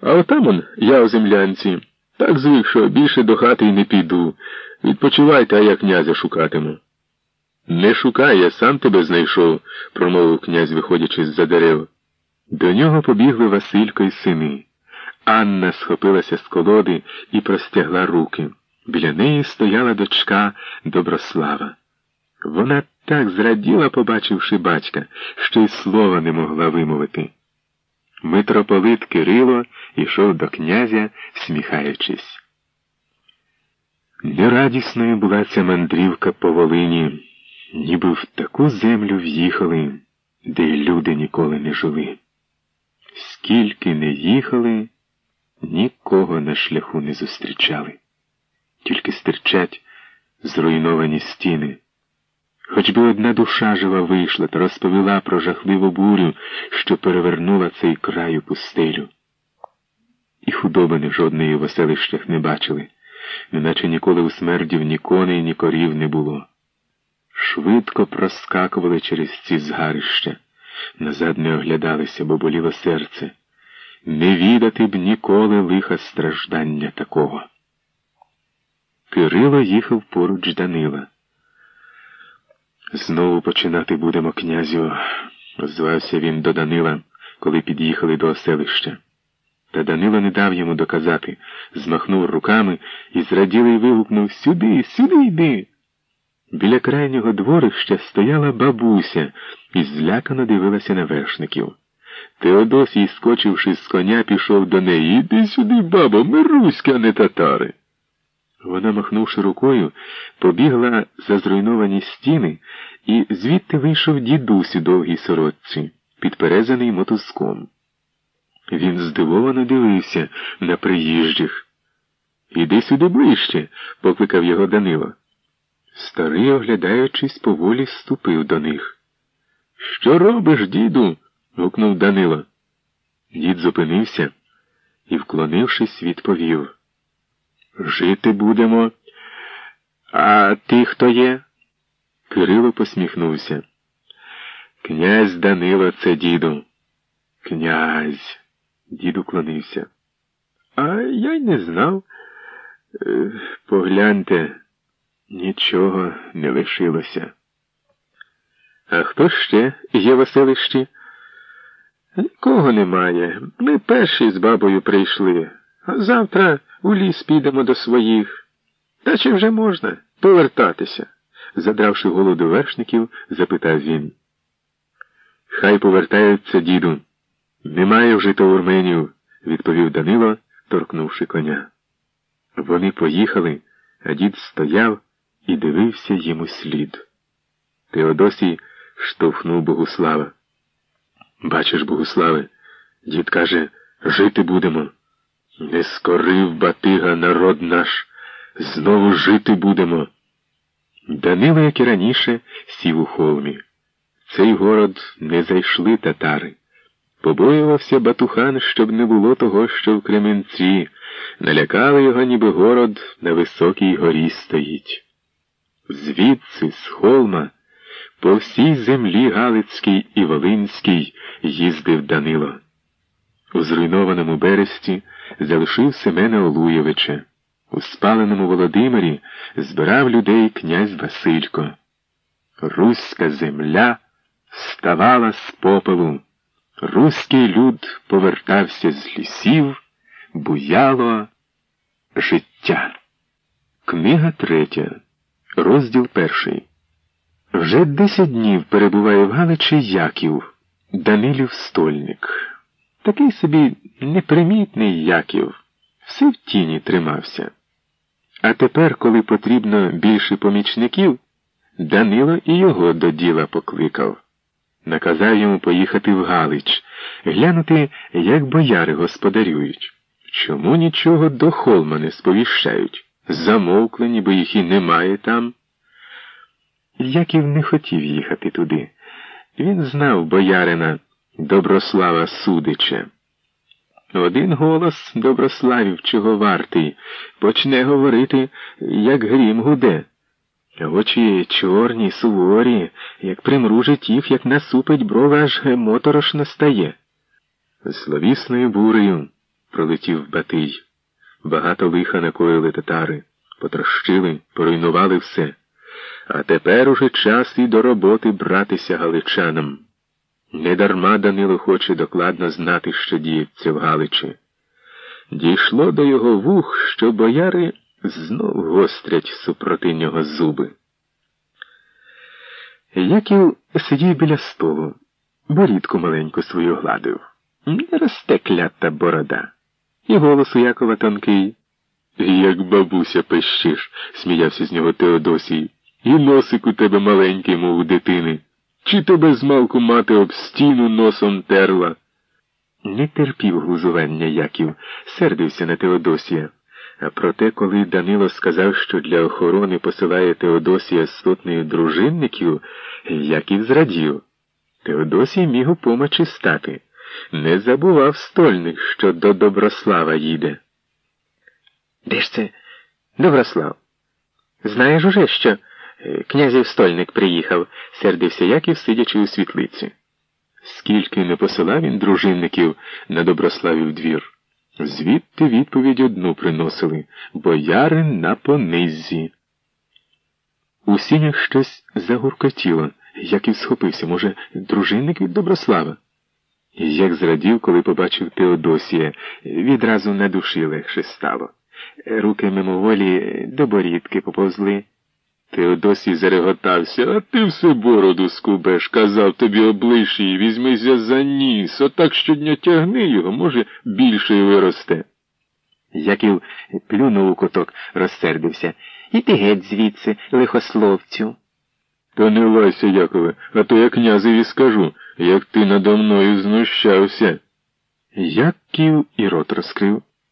А отам он, я у землянці. Так звик, що більше до хати й не піду. Відпочивайте, а я князя шукатиму. Не шукай, я сам тебе знайшов, промовив князь, виходячи з за дерев. До нього побігли Василько й сини. Анна схопилася з колоди і простягла руки. Біля неї стояла дочка Доброслава. Вона так зраділа, побачивши батька, що й слова не могла вимовити. Митрополит Кирило йшов до князя, сміхаючись. Нерадісною була ця мандрівка по Волині, ніби в таку землю в'їхали, де й люди ніколи не жили. Скільки не їхали, нікого на шляху не зустрічали, тільки стирчать зруйновані стіни. Хоч би одна душа жива вийшла та розповіла про жахливу бурю, що перевернула цей край у пустелю. І худобини жодної в оселищах не бачили, неначе ніколи у смердів ні коней, ні корів не було. Швидко проскакували через ці згарища, назад не оглядалися, бо боліло серце. Не відати б ніколи лиха страждання такого. Кирило їхав поруч Данила. Знову починати будемо, князю, озвався він до Данила, коли під'їхали до оселища. Та Данило не дав йому доказати, змахнув руками і зраділий вигукнув Сюди, сюди йди. Біля крайнього дворища стояла бабуся і злякано дивилася на вершників. Теодосій, скочивши з коня, пішов до неї. Іди сюди, бабо, ми руська, не татари. Вона, махнувши рукою, побігла за зруйновані стіни, і звідти вийшов дідусь у довгій сорочці, підперезаний мотузком. Він здивовано дивився на приїжджих. Іди сюди ближче, покликав його Данило. Старий, оглядаючись, поволі ступив до них. Що робиш, діду? гукнув Данило. Дід зупинився і, вклонившись, відповів. Жити будемо. А ти хто є? Кирило посміхнувся. Князь Данило це діду. Князь. Дід уклонився. А я й не знав. Е, погляньте, нічого не лишилося. А хто ще є в оселищі? Нікого немає. Ми перші з бабою прийшли. А завтра у ліс підемо до своїх. Та чи вже можна повертатися? задравши голову вершників, запитав він. Хай повертаються, діду. Немає вже таурменів, відповів Данило, торкнувши коня. Вони поїхали, а дід стояв і дивився йому слід. Теодосій штовхнув Богуслава. Бачиш, Богуславе, дід каже, жити будемо. Не скорив батига народ наш, знову жити будемо. Данило, як і раніше, сів у холмі. Цей город не зайшли татари. Побоювався Батухан, щоб не було того, що в Кременці, налякали його, ніби город на високій горі стоїть. Звідси, з холма, по всій землі Галицькій і Волинській їздив Данило. У зруйнованому бересті залишив Семена Олуєвича. У спаленому Володимирі збирав людей князь Василько. Руська земля ставала з попелу. Руський люд повертався з лісів, буяло життя. Книга третя, розділ перший. Вже десять днів перебуває в Галичі Яків, Данилів стольник. Такий собі непримітний Яків, все в тіні тримався. А тепер, коли потрібно більше помічників, Данило і його до діла покликав. Наказав йому поїхати в Галич, глянути, як бояри господарюють. Чому нічого до холма не сповіщають? Замовкли, ніби їх і немає там. Яків не хотів їхати туди. Він знав боярина Доброслава Судича. Один голос Доброславів чого вартий, почне говорити, як грім гуде. Очі чорні, суворі, як примружить їх, як насупить брова, аж моторошно стає. Зловісною бурею пролетів Батий. Багато лиха накоїли татари, потрощили, поруйнували все. А тепер уже час і до роботи братися галичанам. Недарма Данило хоче докладно знати, що діється в Галичі. Дійшло до його вух, що бояри знов гострять супроти нього зуби. Яків сидів біля столу, борідку маленьку свою гладив. Не росте клята борода. І голос у Якова тонкий. Як бабуся пищиш, сміявся з нього Теодосій. І носик у тебе маленький, мов у дитини. Чи тебе змалку мати об стіну носом терла? Не терпів глузування Яків, сердився на Теодосія. А проте, коли Данило сказав, що для охорони посилає Теодосія з сотнею дружинників, Яків зрадів. Теодосій міг у помочі стати. Не забував стольник, що до Доброслава їде. Де ж це, Доброслав? Знаєш уже, що е, князів стольник приїхав, сердився Яків, сидячи у світлиці. Скільки не посилав він дружинників на Доброславів двір. Звідти відповідь одну приносили боярин на понизі. У сінях щось загуркотіло, як і схопився, може, дружинник від Доброслава. Як зрадів, коли побачив Теодосія, відразу на душі легше стало. Руки мимоволі до борідки поповзли. Теодосій зареготався, а ти все бороду скубеш, казав тобі облиш візьмися за ніс, отак щодня тягни його, може, більше виросте. Яків плюнув у куток, розсердився. Іди геть звідси, лихословцю. То не лайся, Якове, а то я князеві скажу, як ти надо мною знущався. Яків і рот розкрив.